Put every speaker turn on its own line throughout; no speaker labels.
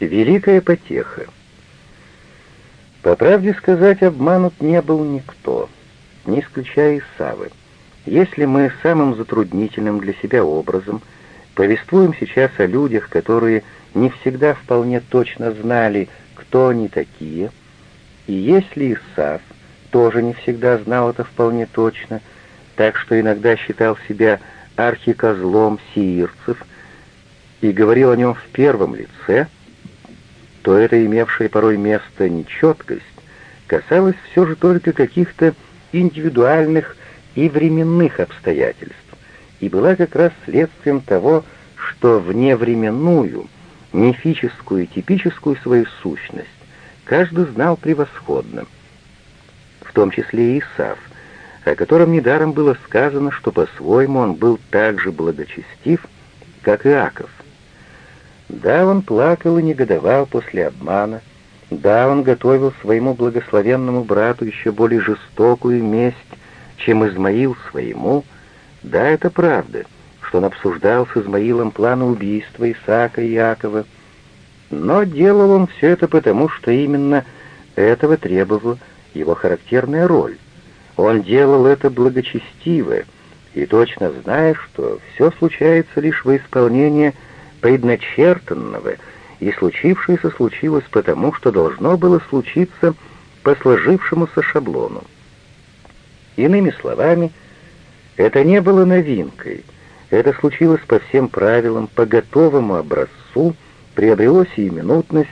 Великая потеха. По правде сказать, обманут не был никто, не исключая Исавы. Если мы самым затруднительным для себя образом повествуем сейчас о людях, которые не всегда вполне точно знали, кто они такие, и если Исав тоже не всегда знал это вполне точно, так что иногда считал себя архикозлом сиирцев и говорил о нем в первом лице — то эта имевшая порой место нечеткость касалась все же только каких-то индивидуальных и временных обстоятельств и была как раз следствием того, что вневременную, мифическую и типическую свою сущность каждый знал превосходно, в том числе и Исав, о котором недаром было сказано, что по-своему он был так же благочестив, как и Иаков. Да, он плакал и негодовал после обмана. Да, он готовил своему благословенному брату еще более жестокую месть, чем Измаил своему. Да, это правда, что он обсуждал с Измаилом планы убийства Исаака и Якова. Но делал он все это потому, что именно этого требовала его характерная роль. Он делал это благочестиво и точно зная, что все случается лишь во исполнение предначертанного, и случившееся случилось потому, что должно было случиться по сложившемуся шаблону. Иными словами, это не было новинкой, это случилось по всем правилам, по готовому образцу, приобрело сиюминутность,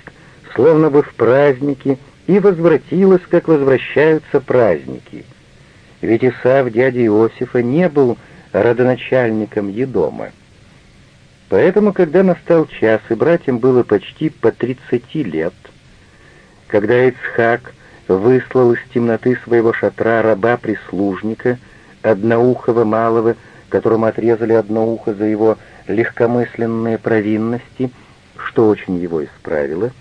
словно бы в празднике, и возвратилось, как возвращаются праздники. Ведь Исаав, дядя Иосифа, не был родоначальником Едома. Поэтому, когда настал час, и братьям было почти по тридцати лет, когда Ицхак выслал из темноты своего шатра раба-прислужника, одноухого малого, которому отрезали одно ухо за его легкомысленные провинности, что очень его исправило,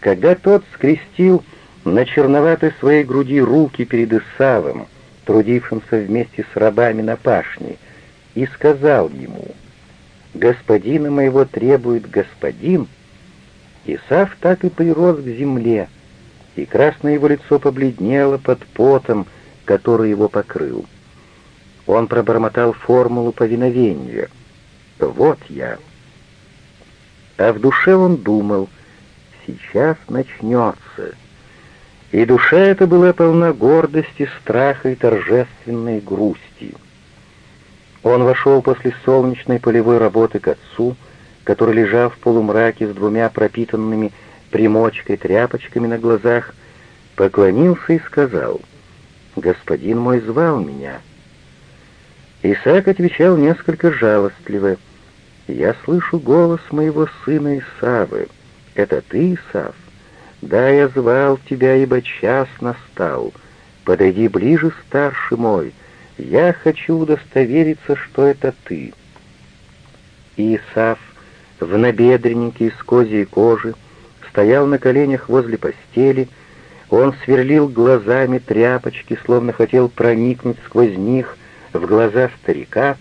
когда тот скрестил на черноватой своей груди руки перед Исавом, трудившимся вместе с рабами на пашне, и сказал ему — господина моего требует господин, Исав так и прирос к земле, и красное его лицо побледнело под потом, который его покрыл. Он пробормотал формулу повиновения. «Вот я». А в душе он думал, «Сейчас начнется». И душа эта была полна гордости, страха и торжественной грусти. Он вошел после солнечной полевой работы к отцу, который лежал в полумраке с двумя пропитанными примочкой тряпочками на глазах, поклонился и сказал, «Господин мой звал меня». Исаак отвечал несколько жалостливо, «Я слышу голос моего сына Исавы. Это ты, Исав? Да, я звал тебя, ибо час настал. Подойди ближе, старший мой, «Я хочу удостовериться, что это ты». И Исаф в набедреннике из козьей кожи стоял на коленях возле постели, он сверлил глазами тряпочки, словно хотел проникнуть сквозь них в глаза старика,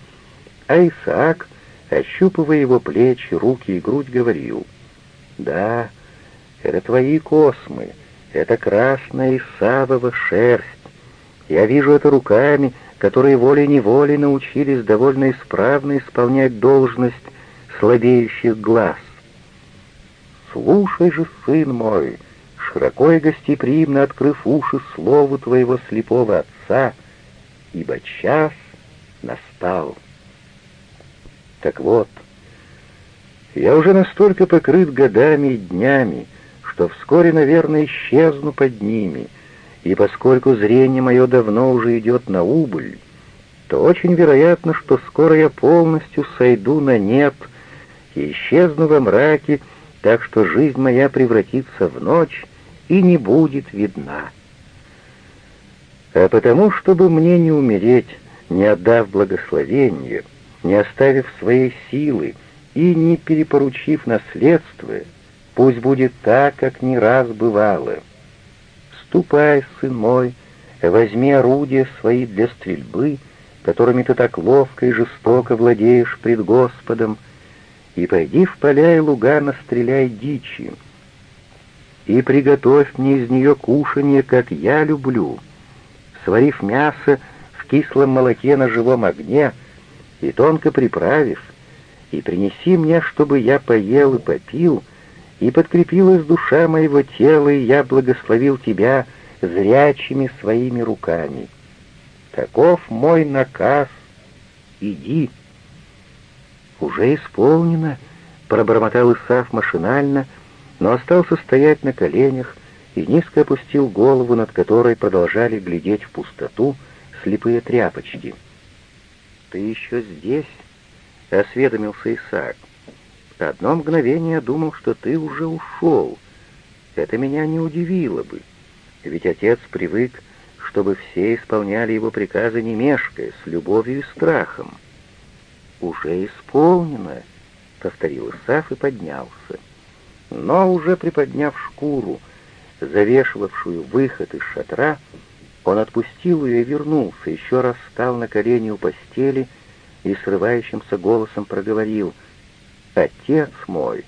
а Исаак, ощупывая его плечи, руки и грудь, говорил, «Да, это твои космы, это красная Исавова шерсть, я вижу это руками, которые волей-неволей научились довольно исправно исполнять должность слабеющих глаз. «Слушай же, сын мой, широко и гостеприимно открыв уши слову твоего слепого отца, ибо час настал». Так вот, я уже настолько покрыт годами и днями, что вскоре, наверное, исчезну под ними — и поскольку зрение мое давно уже идет на убыль, то очень вероятно, что скоро я полностью сойду на нет и исчезну во мраке, так что жизнь моя превратится в ночь и не будет видна. А потому, чтобы мне не умереть, не отдав благословение, не оставив своей силы и не перепоручив наследство, пусть будет так, как не раз бывало — «Ступай, сын мой, возьми орудия свои для стрельбы, которыми ты так ловко и жестоко владеешь пред Господом, и пойди в поля и луга настреляй дичи, и приготовь мне из нее кушанье, как я люблю, сварив мясо в кислом молоке на живом огне и тонко приправив, и принеси мне, чтобы я поел и попил, и подкрепилась душа моего тела, и я благословил тебя зрячими своими руками. Таков мой наказ, иди. Уже исполнено, пробормотал Исаф машинально, но остался стоять на коленях и низко опустил голову, над которой продолжали глядеть в пустоту слепые тряпочки. «Ты еще здесь?» — осведомился Исаак. «Одно мгновение я думал, что ты уже ушел. Это меня не удивило бы, ведь отец привык, чтобы все исполняли его приказы не мешкая, с любовью и страхом». «Уже исполнено», — повторил Исаф и поднялся. Но уже приподняв шкуру, завешивавшую выход из шатра, он отпустил ее и вернулся, еще раз встал на колени у постели и срывающимся голосом проговорил «Отец мой!»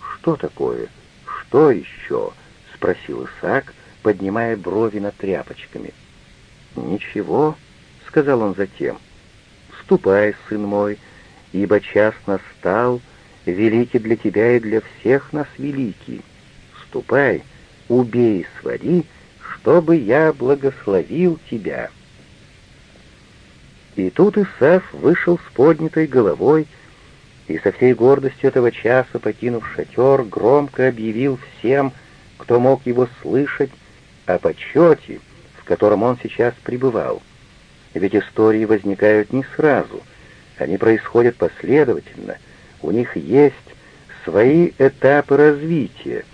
«Что такое? Что еще?» — спросил Исаак, поднимая брови над тряпочками. «Ничего», — сказал он затем. «Ступай, сын мой, ибо час настал, великий для тебя и для всех нас великий. Ступай, убей и свари, чтобы я благословил тебя». И тут Исаф вышел с поднятой головой и со всей гордостью этого часа, покинув шатер, громко объявил всем, кто мог его слышать, о почете, в котором он сейчас пребывал. Ведь истории возникают не сразу, они происходят последовательно, у них есть свои этапы развития,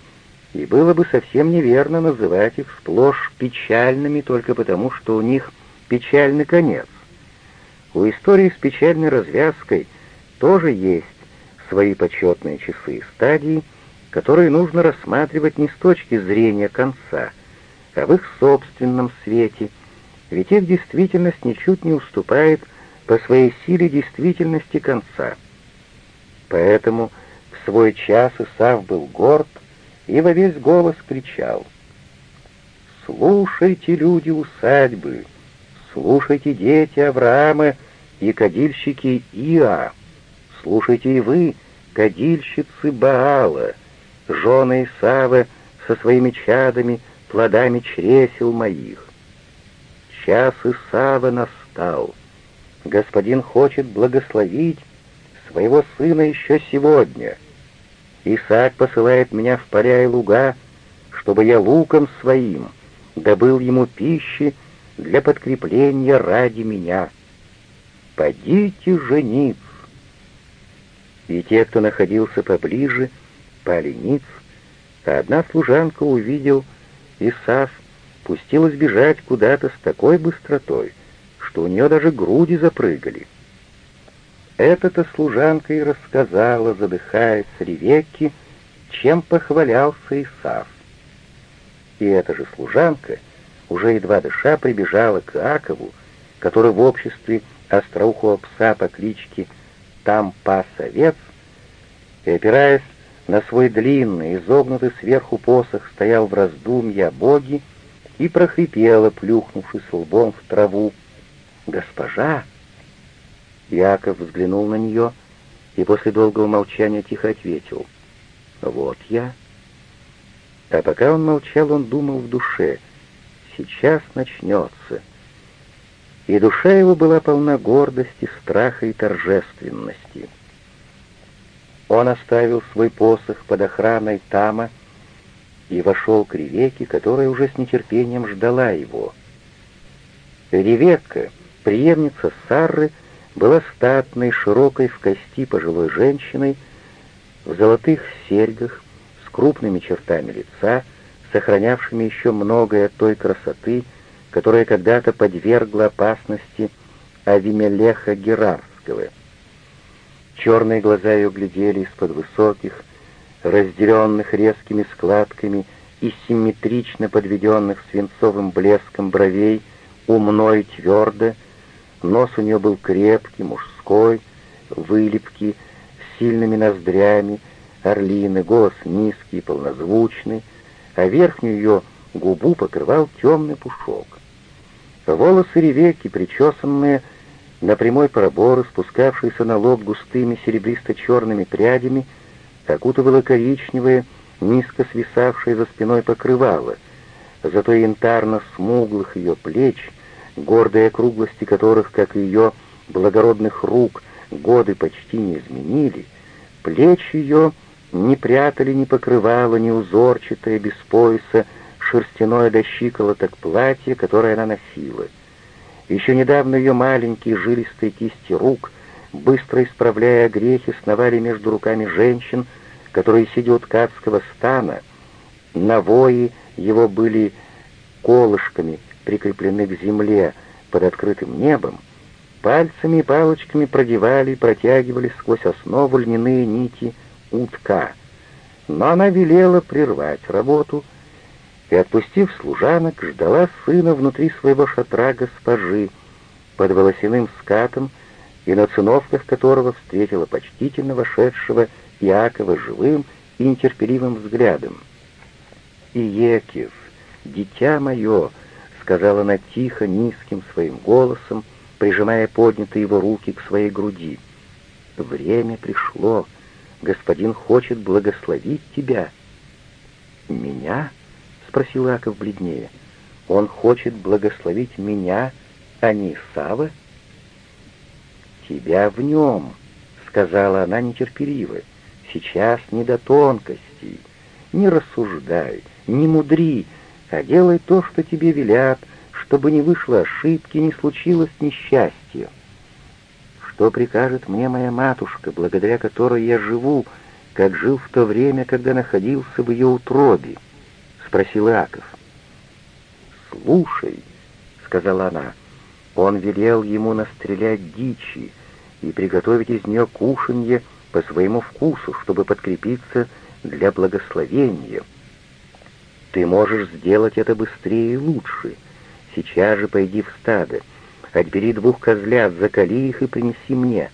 и было бы совсем неверно называть их сплошь печальными только потому, что у них печальный конец. У истории с печальной развязкой тоже есть свои почетные часы и стадии, которые нужно рассматривать не с точки зрения конца, а в их собственном свете, ведь их действительность ничуть не уступает по своей силе действительности конца. Поэтому в свой час Исав был горд и во весь голос кричал «Слушайте, люди усадьбы!» Слушайте, дети Авраама и кадильщики Иа. Слушайте и вы, кадильщицы Баала, жены Исава со своими чадами, плодами чресел моих. Час Исава настал. Господин хочет благословить своего сына еще сегодня. Исаак посылает меня в поля и луга, чтобы я луком своим добыл ему пищи для подкрепления ради меня. Подите жениться. И те, кто находился поближе, пали ниц, а одна служанка увидел Исаф, пустилась бежать куда-то с такой быстротой, что у нее даже груди запрыгали. Эта-то служанка и рассказала, задыхаясь Ревекке, чем похвалялся Исаф. И эта же служанка — уже едва дыша прибежала к Акову, который в обществе остроухого пса по кличке Там пас овец, и, опираясь на свой длинный, изогнутый сверху посох, стоял в раздумье о Боге и прохрипела, плюхнувшись лбом в траву. «Госпожа!» Яков взглянул на нее и после долгого молчания тихо ответил. «Вот я». А пока он молчал, он думал в душе — сейчас начнется. И душа его была полна гордости, страха и торжественности. Он оставил свой посох под охраной Тама и вошел к Ревеке, которая уже с нетерпением ждала его. Ревекка, преемница Сарры, была статной, широкой в кости пожилой женщиной, в золотых серьгах, с крупными чертами лица, сохранявшими еще многое той красоты, которая когда-то подвергла опасности Авимелеха Герарского. Черные глаза ее глядели из-под высоких, разделенных резкими складками и симметрично подведенных свинцовым блеском бровей, умно и твердо, нос у нее был крепкий, мужской, вылепки, с сильными ноздрями, орлины, голос низкий, полнозвучный, а верхнюю ее губу покрывал темный пушок. Волосы ревеки, причесанные на прямой пробор, спускавшиеся на лоб густыми серебристо-черными прядями, окутывало коричневое, низко свисавшее за спиной покрывало, зато янтарно-смуглых ее плеч, гордые округлости которых, как и ее благородных рук, годы почти не изменили, плечи ее не прятали, не покрывало, ни узорчатое, без пояса, шерстяное до щиколоток платье, которое она носила. Еще недавно ее маленькие жилистые кисти рук, быстро исправляя грехи, сновали между руками женщин, которые, сидя у ткацкого стана, навои его были колышками прикреплены к земле под открытым небом, пальцами и палочками продевали и протягивали сквозь основу льняные нити утка. Но она велела прервать работу и, отпустив служанок, ждала сына внутри своего шатра госпожи под волосяным скатом и на циновках которого встретила почтительно вошедшего Иакова живым и нетерпеливым взглядом. «Иекив, дитя мое!» — сказала она тихо, низким своим голосом, прижимая поднятые его руки к своей груди. «Время пришло. Господин хочет благословить тебя». «Меня?» — спросил Иаков бледнее. «Он хочет благословить меня, а не Исава?» «Тебя в нем», — сказала она нетерпеливо. Сейчас не до тонкостей. Не рассуждай, не мудри, а делай то, что тебе велят, чтобы не вышло ошибки, не случилось несчастья. Что прикажет мне моя матушка, благодаря которой я живу, как жил в то время, когда находился в ее утробе? — спросил Иаков. «Слушай», — сказала она, — он велел ему настрелять дичи и приготовить из нее кушанье, — по своему вкусу, чтобы подкрепиться для благословения. Ты можешь сделать это быстрее и лучше. Сейчас же пойди в стадо, отбери двух козлят, закали их и принеси мне.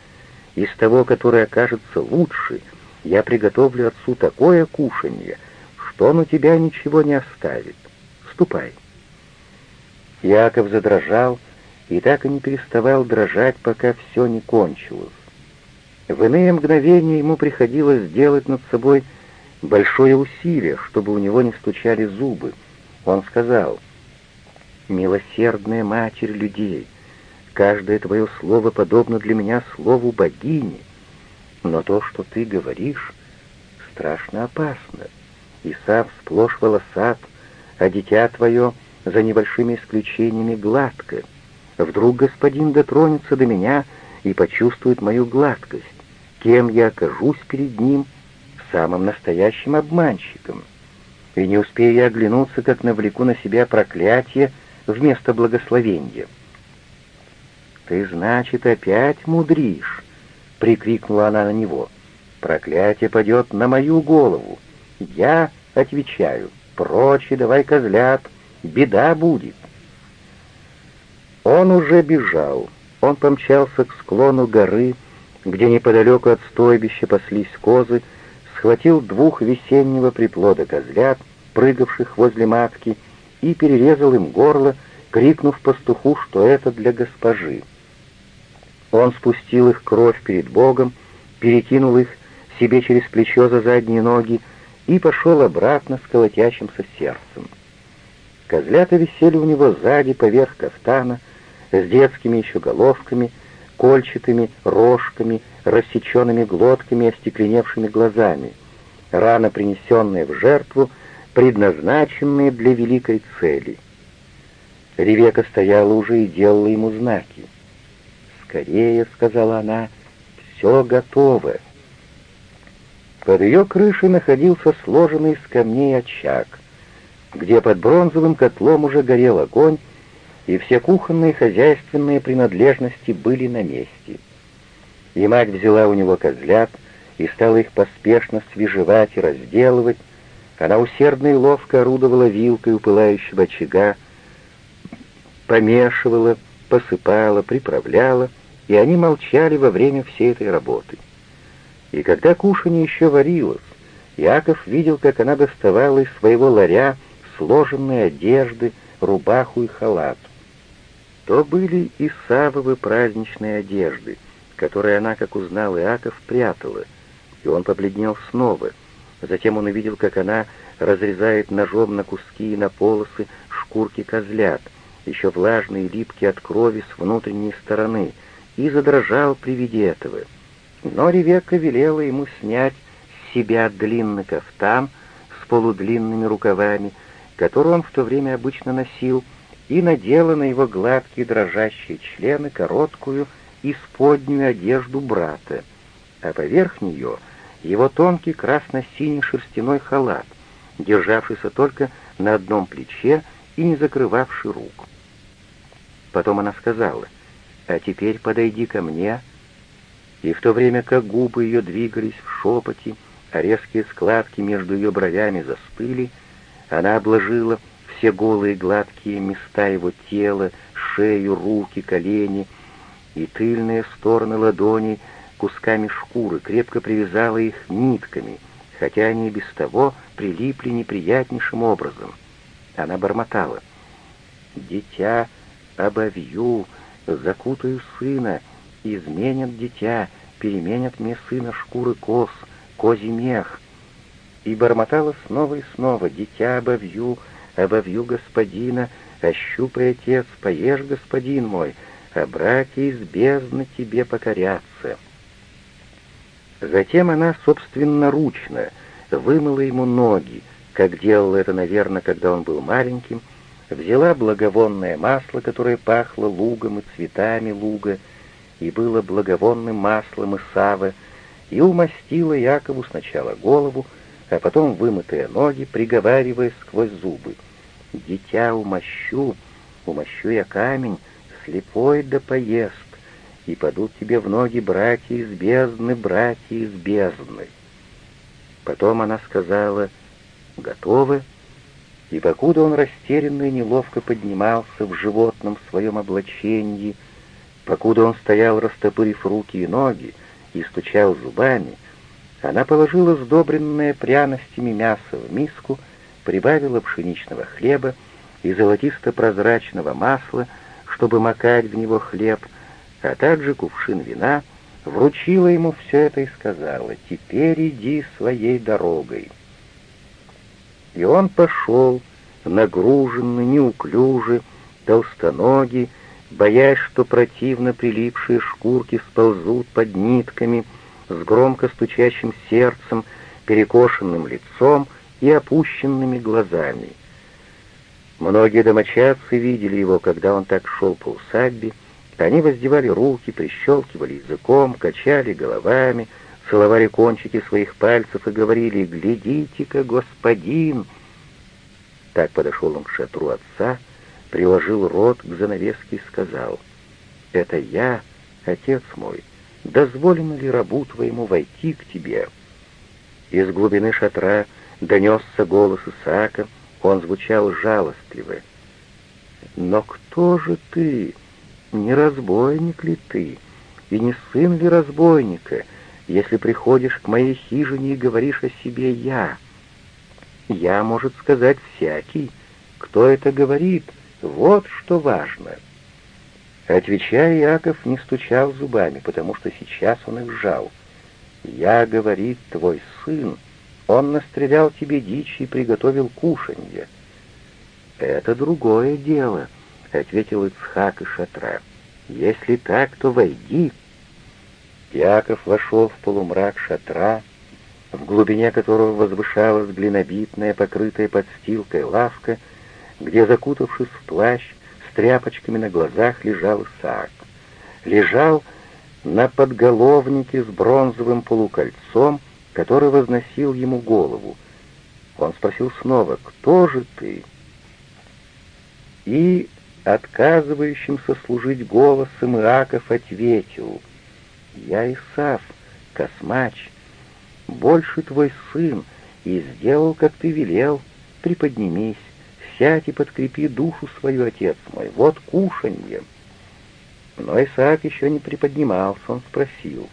Из того, которое окажется лучше, я приготовлю отцу такое кушанье, что он у тебя ничего не оставит. Ступай. Яков задрожал и так и не переставал дрожать, пока все не кончилось. В иные мгновения ему приходилось сделать над собой большое усилие, чтобы у него не стучали зубы. Он сказал, «Милосердная Матерь людей, каждое твое слово подобно для меня слову богини, но то, что ты говоришь, страшно опасно. Исав сплошь волосат, а дитя твое, за небольшими исключениями, гладко. Вдруг господин дотронется до меня и почувствует мою гладкость кем я окажусь перед ним, самым настоящим обманщиком. И не успею я оглянуться, как навлеку на себя проклятие вместо благословения. «Ты, значит, опять мудришь!» — прикрикнула она на него. «Проклятие падет на мою голову. Я отвечаю, прочь и давай козлят, беда будет». Он уже бежал. Он помчался к склону горы, где неподалеку от стойбища паслись козы, схватил двух весеннего приплода козлят, прыгавших возле матки, и перерезал им горло, крикнув пастуху, что это для госпожи. Он спустил их кровь перед Богом, перекинул их себе через плечо за задние ноги и пошел обратно с колотящимся сердцем. Козлята висели у него сзади поверх кафтана, с детскими еще головками — кольчатыми рожками, рассеченными глотками и остекленевшими глазами, рано принесенные в жертву, предназначенные для великой цели. Ревека стояла уже и делала ему знаки. «Скорее», — сказала она, — «все готово». Под ее крышей находился сложенный из камней очаг, где под бронзовым котлом уже горел огонь, и все кухонные хозяйственные принадлежности были на месте. И мать взяла у него козлят и стала их поспешно свежевать и разделывать. Она усердно и ловко орудовала вилкой у пылающего очага, помешивала, посыпала, приправляла, и они молчали во время всей этой работы. И когда кушанье еще варилось, Яков видел, как она доставала из своего ларя сложенные одежды, рубаху и халат. То были и Савовы праздничные одежды, которые она, как узнал Иаков, прятала, и он побледнел снова. Затем он увидел, как она разрезает ножом на куски и на полосы шкурки козлят, еще влажные и липкие от крови с внутренней стороны, и задрожал при виде этого. Но Ревекка велела ему снять с себя длинный кафтан с полудлинными рукавами, который он в то время обычно носил, и надела на его гладкие дрожащие члены короткую исподнюю одежду брата, а поверх нее его тонкий красно-синий шерстяной халат, державшийся только на одном плече и не закрывавший рук. Потом она сказала, «А теперь подойди ко мне», и в то время как губы ее двигались в шепоте, а резкие складки между ее бровями застыли, она обложила все голые гладкие места его тела, шею, руки, колени и тыльные стороны ладоней кусками шкуры, крепко привязала их нитками, хотя они и без того прилипли неприятнейшим образом. Она бормотала. «Дитя обовью, закутаю сына, изменят дитя, переменят мне сына шкуры коз, козий мех». И бормотала снова и снова. «Дитя обовью, обовью господина, ощупай, отец, поешь, господин мой, а братья из бездны тебе покорятся». Затем она собственноручно вымыла ему ноги, как делала это, наверное, когда он был маленьким, взяла благовонное масло, которое пахло лугом и цветами луга, и было благовонным маслом Исава, и умастила Якову сначала голову, а потом вымытые ноги, приговаривая сквозь зубы. «Дитя умощу, умощу я камень, слепой да поест, и падут тебе в ноги братья из бездны, братья из бездны». Потом она сказала «Готовы?» И покуда он растерянно и неловко поднимался в животном своем облачении, покуда он стоял, растопырив руки и ноги, и стучал зубами, она положила сдобренное пряностями мясо в миску, прибавила пшеничного хлеба и золотисто-прозрачного масла, чтобы макать в него хлеб, а также кувшин вина, вручила ему все это и сказала, «Теперь иди своей дорогой». И он пошел, нагруженный, неуклюжий, толстоногий, боясь, что противно прилипшие шкурки сползут под нитками, с громко стучащим сердцем, перекошенным лицом и опущенными глазами. Многие домочадцы видели его, когда он так шел по усадьбе, они воздевали руки, прищелкивали языком, качали головами, целовали кончики своих пальцев и говорили «Глядите-ка, господин!» Так подошел он к шатру отца, приложил рот к занавеске и сказал «Это я, отец мой, дозволено ли рабу твоему войти к тебе?» Из глубины шатра донесся голос Исаака, он звучал жалостливо. «Но кто же ты? Не разбойник ли ты? И не сын ли разбойника?» если приходишь к моей хижине и говоришь о себе «я». «Я» может сказать всякий. Кто это говорит? Вот что важно. Отвечая, Яков не стучал зубами, потому что сейчас он их сжал. «Я, — говорит твой сын, — он настрелял тебе дичи и приготовил кушанье». «Это другое дело», — ответил Ицхак из шатра. «Если так, то войди, Яков вошел в полумрак шатра, в глубине которого возвышалась глинобитная, покрытая подстилкой лавка, где, закутавшись в плащ, с тряпочками на глазах лежал Исаак. Лежал на подголовнике с бронзовым полукольцом, который возносил ему голову. Он спросил снова, «Кто же ты?» И, отказывающимся служить голосом, Иаков ответил — я Исав, космач, больше твой сын, и сделал, как ты велел, приподнимись, сядь и подкрепи душу свою, отец мой, вот кушанье. Но Исаак еще не приподнимался, он спросил,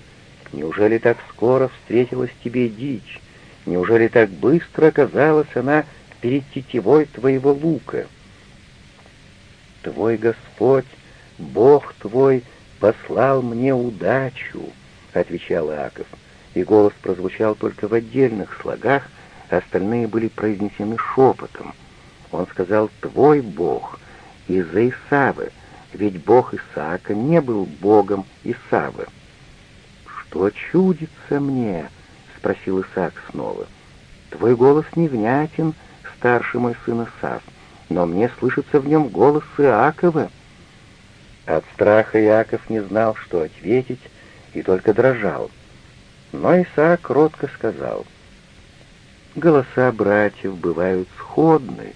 неужели так скоро встретилась тебе дичь? Неужели так быстро оказалась она перед тетивой твоего лука? Твой Господь, Бог твой, послал мне удачу, — отвечал Иаков, и голос прозвучал только в отдельных слогах, остальные были произнесены шепотом. Он сказал «Твой Бог» из-за Исавы, ведь Бог Исаака не был Богом Исавы. «Что чудится мне?» — спросил Исаак снова. «Твой голос невнятен, старший мой сын Исав, но мне слышится в нем голос Иакова». От страха Иаков не знал, что ответить, и только дрожал. Но Исаак кротко сказал, «Голоса братьев бывают сходны,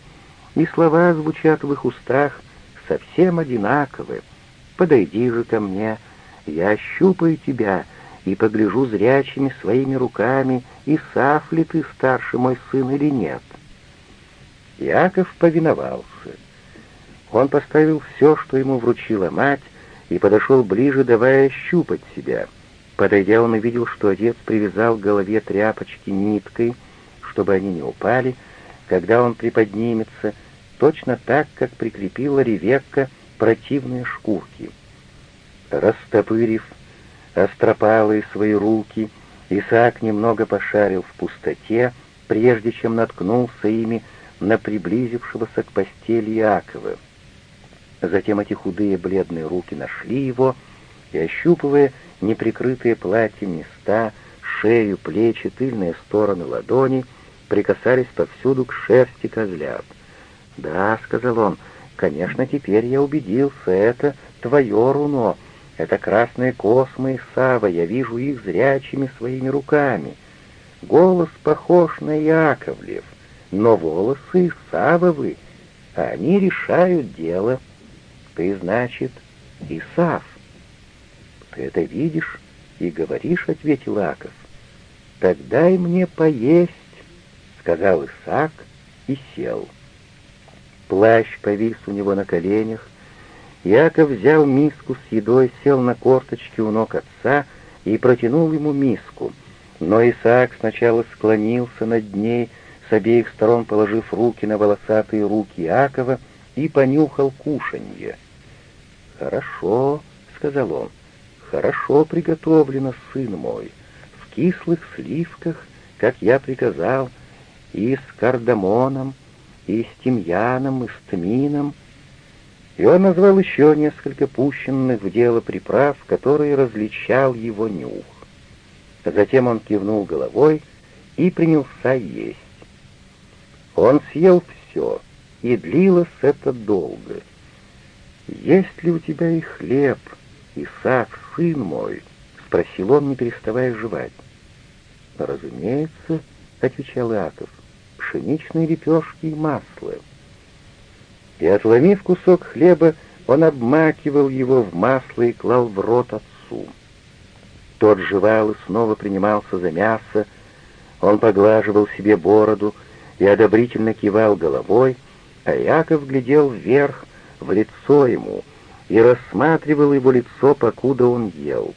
и слова звучат в их устах совсем одинаковы. Подойди же ко мне, я ощупаю тебя и погляжу зрячими своими руками, и сав ли ты, старший мой сын, или нет». Иаков повиновался. Он поставил все, что ему вручила мать, и подошел ближе, давая щупать себя. Подойдя, он увидел, что отец привязал к голове тряпочки ниткой, чтобы они не упали, когда он приподнимется, точно так, как прикрепила Ревекка противные шкурки. Растопырив остропалые свои руки, Исаак немного пошарил в пустоте, прежде чем наткнулся ими на приблизившегося к постели Иакова. Затем эти худые бледные руки нашли его, и, ощупывая неприкрытые платьем места, шею, плечи, тыльные стороны ладони, прикасались повсюду к шерсти козлят. «Да», — сказал он, — «конечно, теперь я убедился, это твое руно, это красные космы и сава, я вижу их зрячими своими руками. Голос похож на Яковлев, но волосы Исавовы, а они решают дело». Ты, значит, Исав. Ты это видишь и говоришь, — ответил Аков. Так дай мне поесть, — сказал Исаак и сел. Плащ повис у него на коленях. Яков взял миску с едой, сел на корточки у ног отца и протянул ему миску. Но Исаак сначала склонился над ней, с обеих сторон положив руки на волосатые руки Якова, и понюхал кушанье. «Хорошо», — сказал он, — «хорошо приготовлено, сын мой, в кислых сливках, как я приказал, и с кардамоном, и с тимьяном, и с тмином». И он назвал еще несколько пущенных в дело приправ, которые различал его нюх. Затем он кивнул головой и принялся есть. Он съел все, и длилось это долго — «Есть ли у тебя и хлеб, Исаак, сын мой?» — спросил он, не переставая жевать. «Разумеется», — отвечал Иаков, — «пшеничные лепешки и масло». И, отломив кусок хлеба, он обмакивал его в масло и клал в рот отцу. Тот жевал и снова принимался за мясо, он поглаживал себе бороду и одобрительно кивал головой, а Яков глядел вверх в лицо ему и рассматривал его лицо, покуда он ел.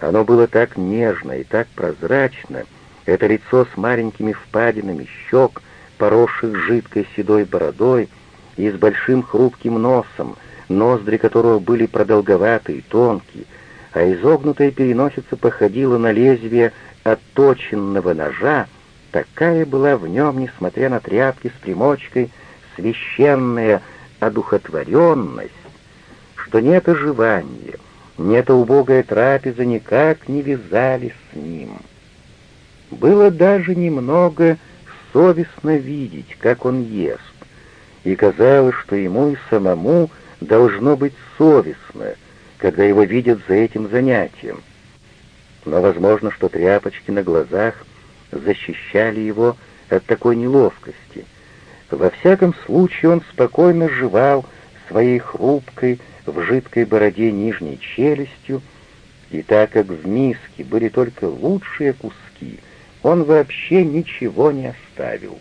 Оно было так нежно и так прозрачно, это лицо с маленькими впадинами щек, поросших жидкой седой бородой и с большим хрупким носом, ноздри которого были продолговатые и тонкие, а изогнутая переносица походила на лезвие отточенного ножа, такая была в нем, несмотря на тряпки с примочкой, священная одухотворенность, что ни это оживание, ни эта убогая трапеза никак не вязали с ним. Было даже немного совестно видеть, как он ест, и казалось, что ему и самому должно быть совестно, когда его видят за этим занятием. Но возможно, что тряпочки на глазах защищали его от такой неловкости — во всяком случае он спокойно жевал своей хрупкой в жидкой бороде нижней челюстью, и так как в миске были только лучшие куски, он вообще ничего не оставил.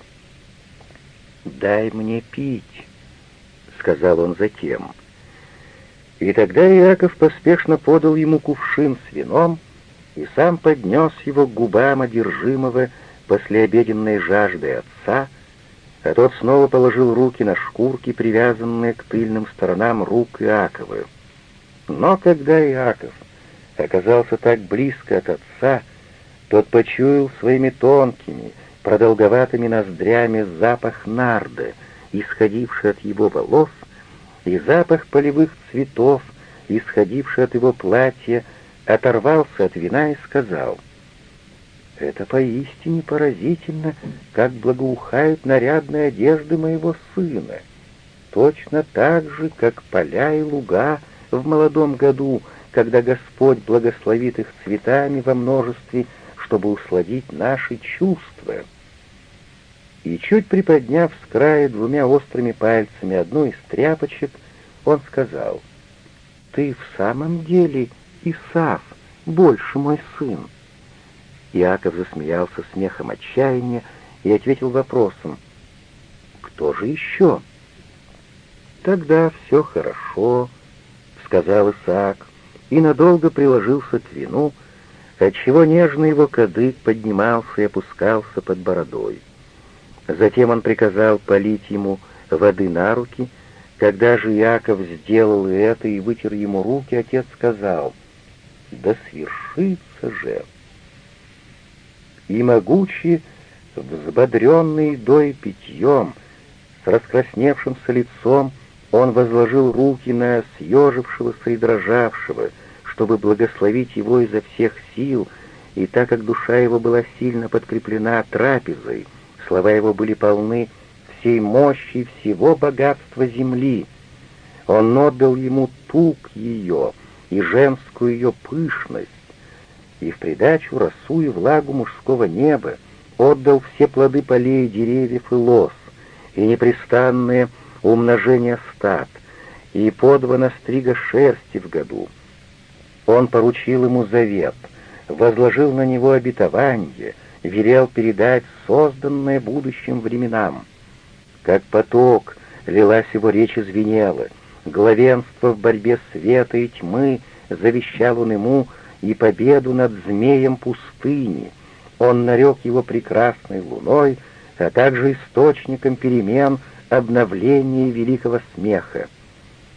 «Дай мне пить», — сказал он затем. И тогда Иаков поспешно подал ему кувшин с вином, и сам поднес его к губам одержимого послеобеденной жаждой отца, а тот снова положил руки на шкурки, привязанные к тыльным сторонам рук Иакова. Но когда Иаков оказался так близко от отца, тот почуял своими тонкими, продолговатыми ноздрями запах нарды, исходивший от его волос, и запах полевых цветов, исходивший от его платья, оторвался от вина и сказал, «Это поистине поразительно, как благоухают нарядные одежды моего сына, точно так же, как поля и луга в молодом году, когда Господь благословит их цветами во множестве, чтобы усладить наши чувства». И чуть приподняв с края двумя острыми пальцами одну из тряпочек, он сказал, «Ты в самом деле Исав, больше мой сын». Иаков засмеялся смехом отчаяния и ответил вопросом, «Кто же еще?» «Тогда все хорошо», — сказал Исаак, и надолго приложился к вину, отчего нежный его кадык поднимался и опускался под бородой. Затем он приказал полить ему воды на руки. Когда же Яков сделал это и вытер ему руки, отец сказал, «Да свершится же!» И могучий, взбодренный дой питьем, с раскрасневшимся лицом, он возложил руки на съежившегося и дрожавшего, чтобы благословить его изо всех сил, и так как душа его была сильно подкреплена трапезой, Слова его были полны всей мощи всего богатства земли. Он отдал ему тук ее и женскую ее пышность, и в придачу росу и влагу мужского неба отдал все плоды полей, деревьев и лос, и непрестанное умножение стад, и по два настрига шерсти в году. Он поручил ему завет, возложил на него обетование — велел передать созданное будущим временам. Как поток лилась его речь и звенела, главенство в борьбе света и тьмы завещал он ему и победу над змеем пустыни. Он нарек его прекрасной луной, а также источником перемен, обновления великого смеха.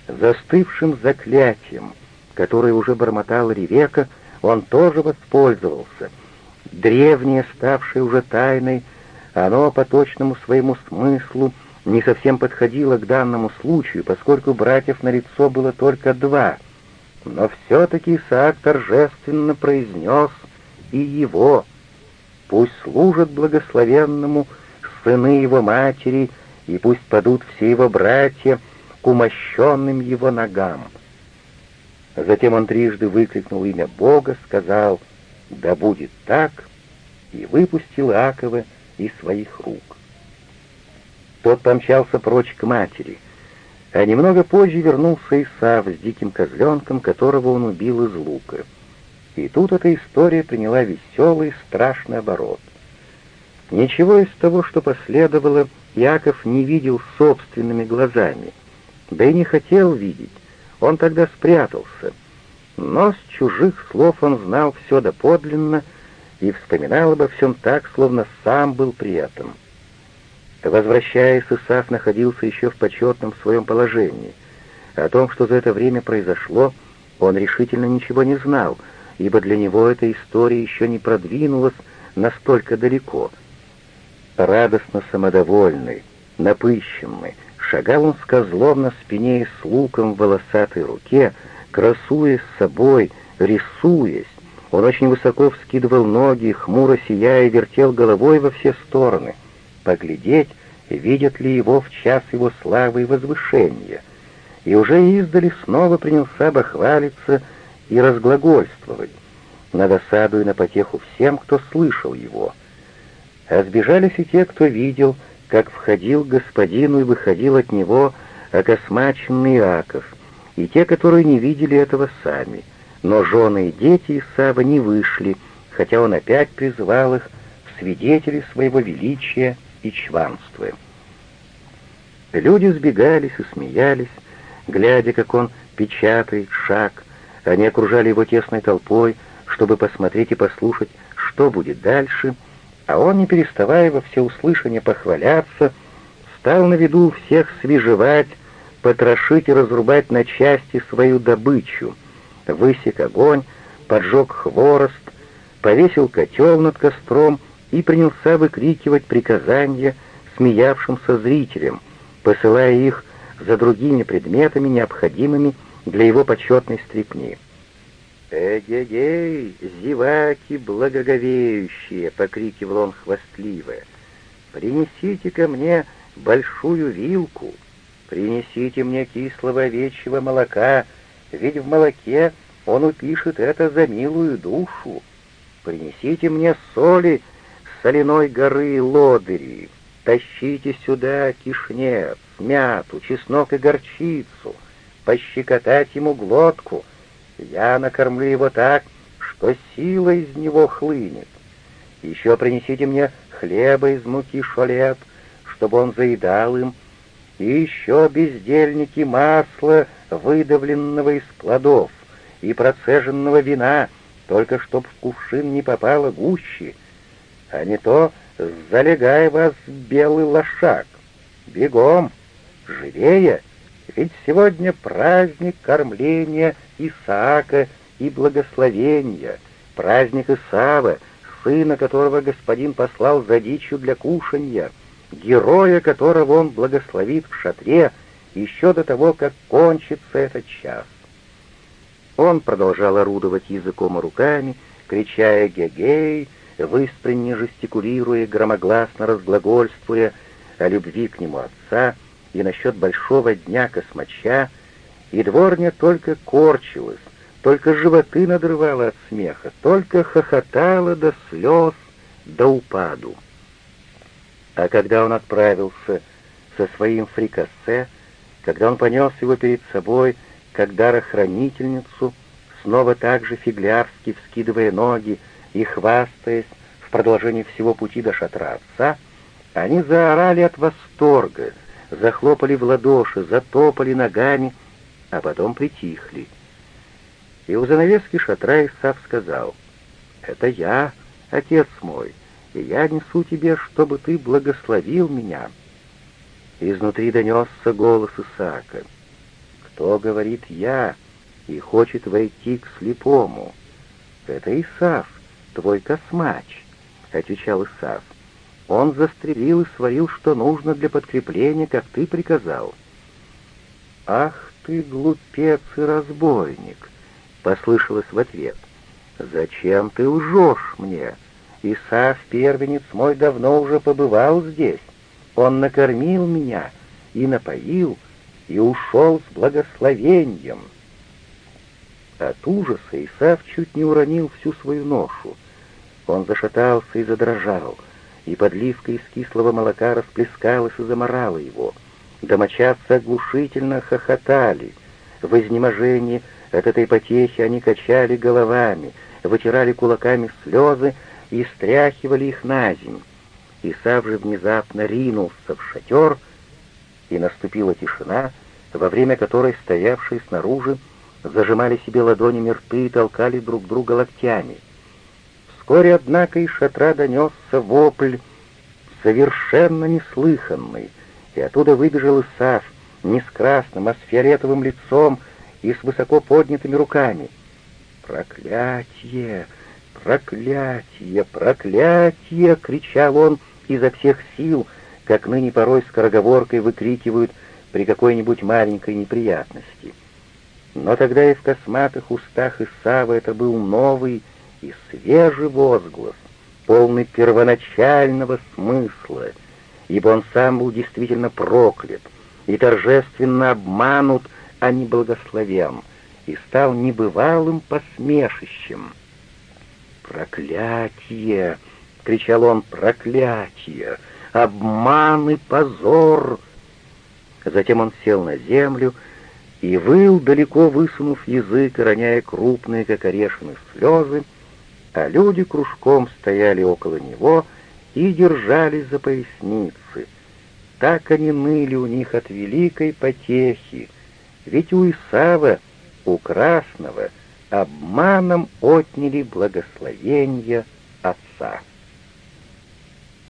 Застывшим заклятием, которое уже бормотал Ревека, он тоже воспользовался — древнее, ставшее уже тайной, оно по точному своему смыслу не совсем подходило к данному случаю, поскольку братьев на лицо было только два. Но все-таки Исаак торжественно произнес и его. Пусть служат благословенному сыны его матери, и пусть падут все его братья к умощенным его ногам. Затем он трижды выкрикнул имя Бога, сказал — «Да будет так!» и выпустил Акова из своих рук. Тот помчался прочь к матери, а немного позже вернулся Исав с диким козленком, которого он убил из лука. И тут эта история приняла веселый, страшный оборот. Ничего из того, что последовало, Яков не видел собственными глазами, да и не хотел видеть, он тогда спрятался — но с чужих слов он знал все доподлинно и вспоминал обо всем так, словно сам был при этом. Возвращаясь, Исаф находился еще в почетном своем положении. О том, что за это время произошло, он решительно ничего не знал, ибо для него эта история еще не продвинулась настолько далеко. Радостно самодовольный, напыщенный, шагал он с козлом на спине и с луком в волосатой руке, красуясь собой, рисуясь. Он очень высоко вскидывал ноги, хмуро сияя, вертел головой во все стороны. Поглядеть, видят ли его в час его славы и возвышения. И уже издали снова принялся бахвалиться и разглагольствовать, на досаду и на потеху всем, кто слышал его. А сбежались и те, кто видел, как входил к господину и выходил от него окосмаченный Иаков — и те, которые не видели этого сами. Но жены и дети Исава не вышли, хотя он опять призвал их в свидетели своего величия и чванства. Люди сбегались и смеялись, глядя, как он печатает шаг. Они окружали его тесной толпой, чтобы посмотреть и послушать, что будет дальше, а он, не переставая во всеуслышание похваляться, стал на виду всех свежевать, потрошить и разрубать на части свою добычу, высек огонь, поджег хворост, повесил котел над костром и принялся выкрикивать приказания смеявшимся зрителям, посылая их за другими предметами, необходимыми для его почетной стрипни. «Эгегей, зеваки благоговеющие!» — покрикивал он хвастливо. «Принесите ко мне большую вилку, принесите мне кислого овечьего молока, ведь в молоке он упишет это за милую душу. Принесите мне соли с соляной горы лодыри, тащите сюда кишнец, мяту, чеснок и горчицу, пощекотать ему глотку. Я накормлю его так, что сила из него хлынет. Еще принесите мне хлеба из муки шолет, чтобы он заедал им, и еще бездельники масла, выдавленного из плодов, и процеженного вина, только чтоб в кувшин не попало гуще, а не то залегай вас белый лошак. Бегом, живее, ведь сегодня праздник кормления Исаака и благословения, праздник Исава, сына которого господин послал за дичью для кушанья, героя которого он благословит в шатре еще до того, как кончится этот час. Он продолжал орудовать языком и руками, крича «Эгегей!», выспренне жестикулируя, громогласно разглагольствуя о любви к нему отца и насчет большого дня космача, и дворня только корчилась, только животы надрывала от смеха, только хохотала до слез, до упаду. А когда он отправился со своим фрикассе, когда он понес его перед собой, как дарохранительницу, снова так же фиглярски вскидывая ноги и хвастаясь в продолжении всего пути до шатра отца, они заорали от восторга, захлопали в ладоши, затопали ногами, а потом притихли. И у занавески шатра Исав сказал, «Это я, отец мой, и я несу тебе, чтобы ты благословил меня». Изнутри донесся голос Исаака — кто говорит «я» и хочет войти к слепому? Это Исав, твой космач, — отвечал Исав. Он застрелил и сварил, что нужно для подкрепления, как ты приказал. «Ах ты, глупец и разбойник!» — послышалось в ответ. «Зачем ты лжешь мне? Исав, первенец мой, давно уже побывал здесь. Он накормил меня и напоил, — и ушел с благословением. От ужаса Исав чуть не уронил всю свою ношу. Он зашатался и задрожал, и подливка из кислого молока расплескалась и заморала его. Домочадцы оглушительно хохотали. В изнеможении от этой потехи они качали головами, вытирали кулаками слезы и стряхивали их на земь. Исав же внезапно ринулся в шатер, и наступила тишина, во время которой стоявшие снаружи зажимали себе ладонями рты и толкали друг друга локтями. Вскоре, однако, из шатра донесся вопль, совершенно неслыханный, и оттуда выбежал Исаф, не с красным, а с фиолетовым лицом и с высоко поднятыми руками. «Проклятие! Проклятие! Проклятие!» — кричал он изо всех сил — как ныне порой скороговоркой выкрикивают при какой-нибудь маленькой неприятности. Но тогда и в косматых устах Исава это был новый и свежий возглас, полный первоначального смысла, ибо он сам был действительно проклят и торжественно обманут, а не благословен, и стал небывалым посмешищем. «Проклятие!» — кричал он, «проклятие!» обман и позор!» Затем он сел на землю и выл, далеко высунув язык роняя крупные, как орешины, слезы, а люди кружком стояли около него и держались за поясницы. Так они ныли у них от великой потехи, ведь у Исава, у Красного, обманом отняли благословение Отца.